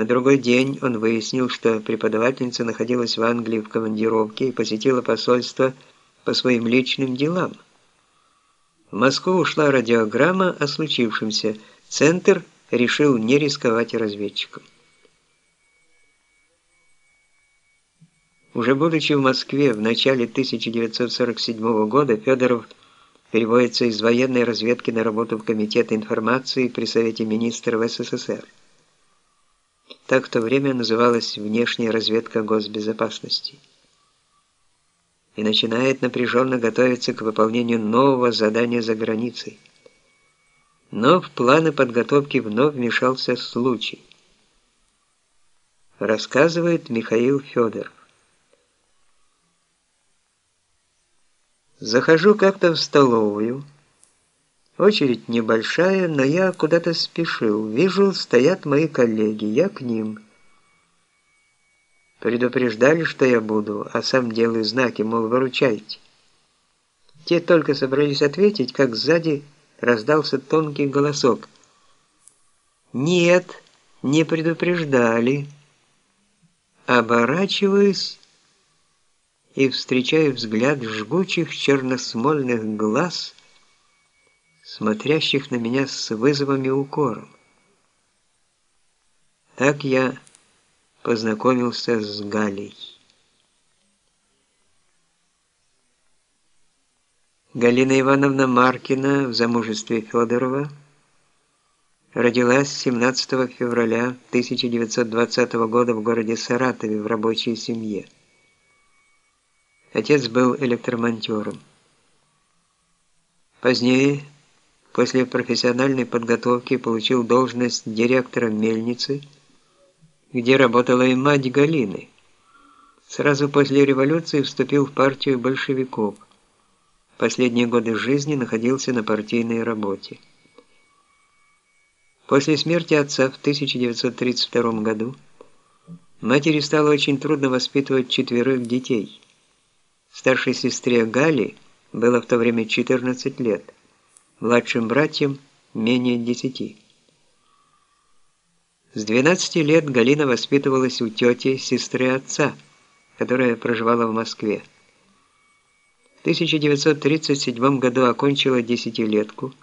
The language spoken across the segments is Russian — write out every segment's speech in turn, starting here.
На другой день он выяснил, что преподавательница находилась в Англии в командировке и посетила посольство по своим личным делам. В Москву ушла радиограмма о случившемся. Центр решил не рисковать разведчикам. Уже будучи в Москве в начале 1947 года, Федоров переводится из военной разведки на работу в Комитет информации при Совете министров СССР. Так в то время называлась внешняя разведка госбезопасности. И начинает напряженно готовиться к выполнению нового задания за границей. Но в планы подготовки вновь вмешался случай. Рассказывает Михаил Федоров. Захожу как-то в столовую. Очередь небольшая, но я куда-то спешил. Вижу, стоят мои коллеги, я к ним. Предупреждали, что я буду, а сам делаю знаки, мол, выручайте. Те только собрались ответить, как сзади раздался тонкий голосок. «Нет, не предупреждали». Оборачиваюсь и встречаю взгляд жгучих черносмольных глаз, смотрящих на меня с вызовом и укором. Так я познакомился с Галей. Галина Ивановна Маркина в замужестве Федорова родилась 17 февраля 1920 года в городе Саратове в рабочей семье. Отец был электромонтером. Позднее, после профессиональной подготовки, получил должность директора мельницы, где работала и мать Галины. Сразу после революции вступил в партию большевиков. Последние годы жизни находился на партийной работе. После смерти отца в 1932 году матери стало очень трудно воспитывать четверых детей – Старшей сестре Гали было в то время 14 лет, младшим братьям менее 10. С 12 лет Галина воспитывалась у тети, сестры отца, которая проживала в Москве. В 1937 году окончила десятилетку,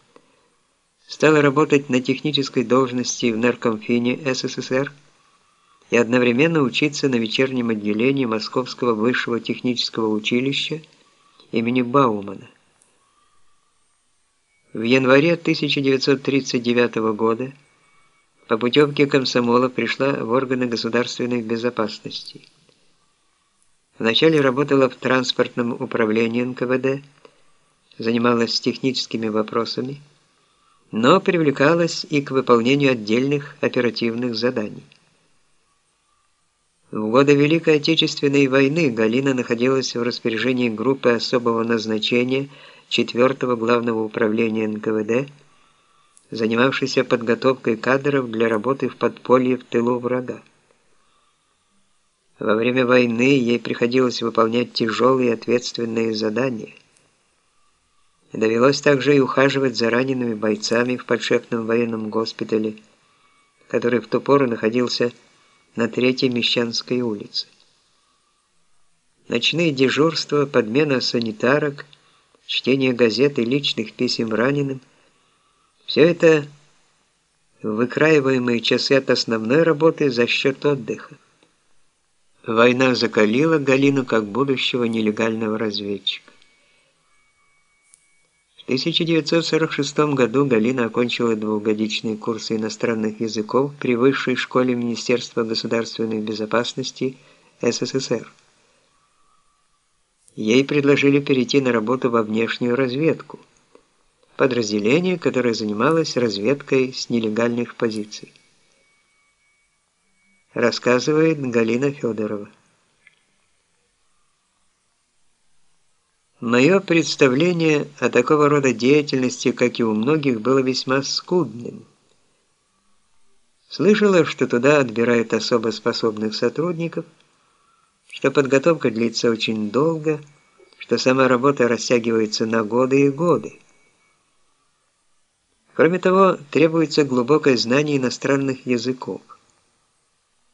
стала работать на технической должности в Наркомфине СССР, и одновременно учиться на вечернем отделении Московского высшего технического училища имени Баумана. В январе 1939 года по путевке комсомола пришла в органы государственной безопасности. Вначале работала в транспортном управлении НКВД, занималась техническими вопросами, но привлекалась и к выполнению отдельных оперативных заданий. В годы Великой Отечественной войны Галина находилась в распоряжении группы особого назначения 4-го Главного управления НКВД, занимавшейся подготовкой кадров для работы в подполье в тылу врага. Во время войны ей приходилось выполнять тяжелые ответственные задания. Довелось также и ухаживать за ранеными бойцами в подшефном военном госпитале, который в ту пору находился на Третьей Мещанской улице. Ночные дежурства, подмена санитарок, чтение газет и личных писем раненым – все это выкраиваемые часы от основной работы за счет отдыха. Война закалила Галину как будущего нелегального разведчика. 1946 году Галина окончила двухгодичные курсы иностранных языков при Высшей школе Министерства государственной безопасности СССР. Ей предложили перейти на работу во внешнюю разведку, подразделение, которое занималось разведкой с нелегальных позиций. Рассказывает Галина Федорова. Мое представление о такого рода деятельности, как и у многих, было весьма скудным. Слышала, что туда отбирают особо способных сотрудников, что подготовка длится очень долго, что сама работа растягивается на годы и годы. Кроме того, требуется глубокое знание иностранных языков.